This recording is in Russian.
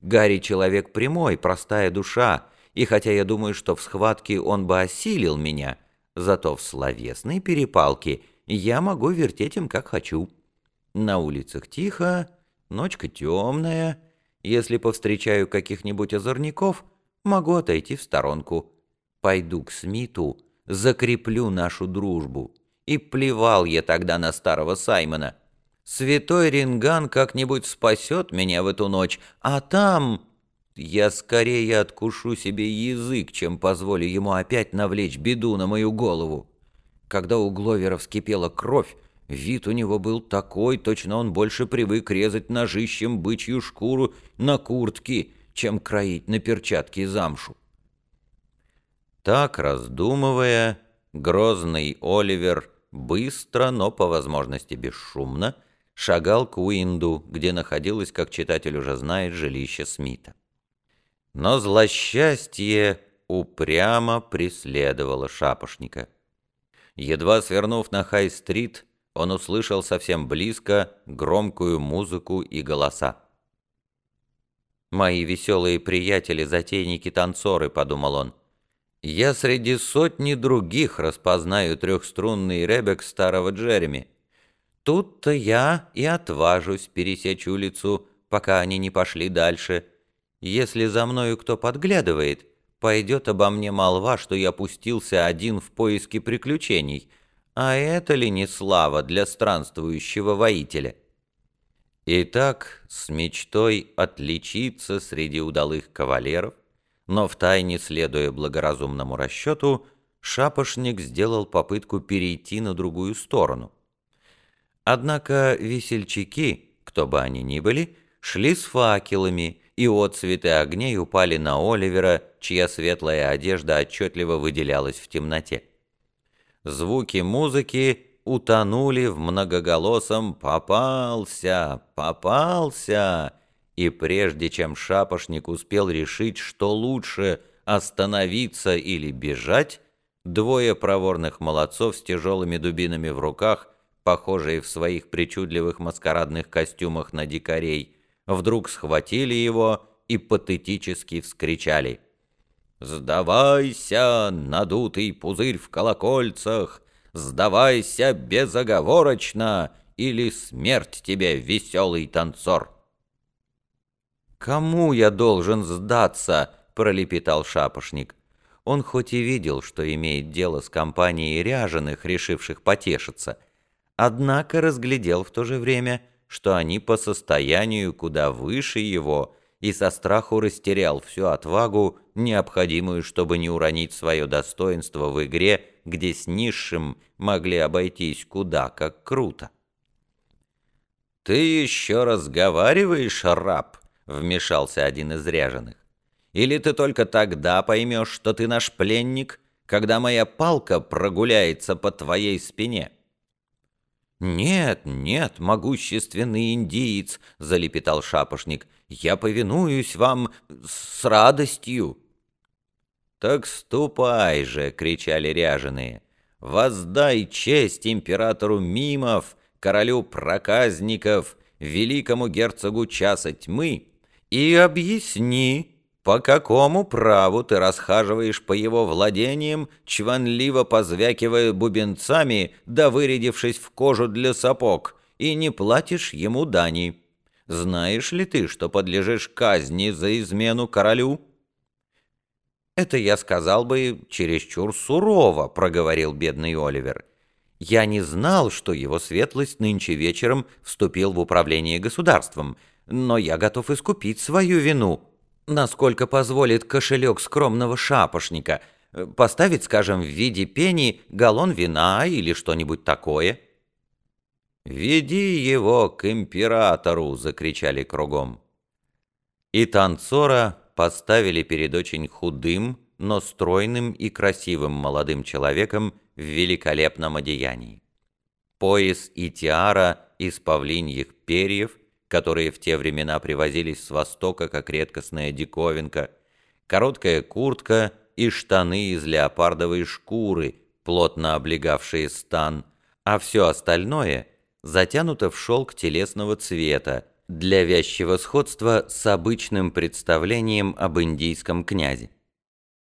Гарри человек прямой, простая душа, и хотя я думаю, что в схватке он бы осилил меня, зато в словесной перепалке я могу вертеть им как хочу. На улицах тихо, ночка темная, если повстречаю каких-нибудь озорников, могу отойти в сторонку. Пойду к Смиту, закреплю нашу дружбу. И плевал я тогда на старого Саймона. Святой Ринган как-нибудь спасет меня в эту ночь, а там... Я скорее откушу себе язык, чем позволю ему опять навлечь беду на мою голову. Когда у Гловера вскипела кровь, вид у него был такой, точно он больше привык резать ножищем бычью шкуру на куртке, чем кроить на перчатке замшу. Так, раздумывая, грозный Оливер быстро, но по возможности бесшумно, шагал к Уинду, где находилось, как читатель уже знает, жилище Смита. Но злосчастье упрямо преследовало шапошника. Едва свернув на Хай-стрит, он услышал совсем близко громкую музыку и голоса. «Мои веселые приятели-затейники-танцоры», — подумал он, — я среди сотни других распознаю трехструнный ребек старого Джереми. Тут-то я и отважусь пересечь улицу, пока они не пошли дальше. Если за мною кто подглядывает, пойдет обо мне молва, что я пустился один в поиске приключений. А это ли не слава для странствующего воителя? Итак, с мечтой отличиться среди удалых кавалеров, но втайне, следуя благоразумному расчету, шапошник сделал попытку перейти на другую сторону. Однако весельчаки, кто бы они ни были, шли с факелами, и отцветы огней упали на Оливера, чья светлая одежда отчетливо выделялась в темноте. Звуки музыки утонули в многоголосом «Попался! Попался!» И прежде чем шапошник успел решить, что лучше остановиться или бежать, двое проворных молодцов с тяжелыми дубинами в руках, похожие в своих причудливых маскарадных костюмах на дикарей, вдруг схватили его и патетически вскричали «Сдавайся, надутый пузырь в колокольцах! Сдавайся безоговорочно, или смерть тебе, веселый танцор!» «Кому я должен сдаться?» — пролепетал шапошник. Он хоть и видел, что имеет дело с компанией ряженых, решивших потешиться, однако разглядел в то же время, что они по состоянию куда выше его, и со страху растерял всю отвагу, необходимую, чтобы не уронить свое достоинство в игре, где с низшим могли обойтись куда как круто. «Ты еще разговариваешь, раб?» вмешался один из ряженых. «Или ты только тогда поймешь, что ты наш пленник, когда моя палка прогуляется по твоей спине?» «Нет, нет, могущественный индиец», — залепетал шапошник, — «я повинуюсь вам с радостью». «Так ступай же!» — кричали ряженые. «Воздай честь императору Мимов, королю проказников, великому герцогу часа тьмы и объясни, по какому праву ты расхаживаешь по его владениям, чванливо позвякивая бубенцами, да вырядившись в кожу для сапог, и не платишь ему дани. Знаешь ли ты, что подлежишь казни за измену королю?» «Это я сказал бы чересчур сурово», — проговорил бедный Оливер. «Я не знал, что его светлость нынче вечером вступил в управление государством» но я готов искупить свою вину, насколько позволит кошелек скромного шапошника, поставить, скажем, в виде пени галлон вина или что-нибудь такое». «Веди его к императору!» — закричали кругом. И танцора поставили перед очень худым, но стройным и красивым молодым человеком в великолепном одеянии. Пояс и тиара из павлиньих перьев — которые в те времена привозились с Востока как редкостная диковинка, короткая куртка и штаны из леопардовой шкуры, плотно облегавшие стан, а все остальное затянуто в шелк телесного цвета, для вязчего сходства с обычным представлением об индийском князе.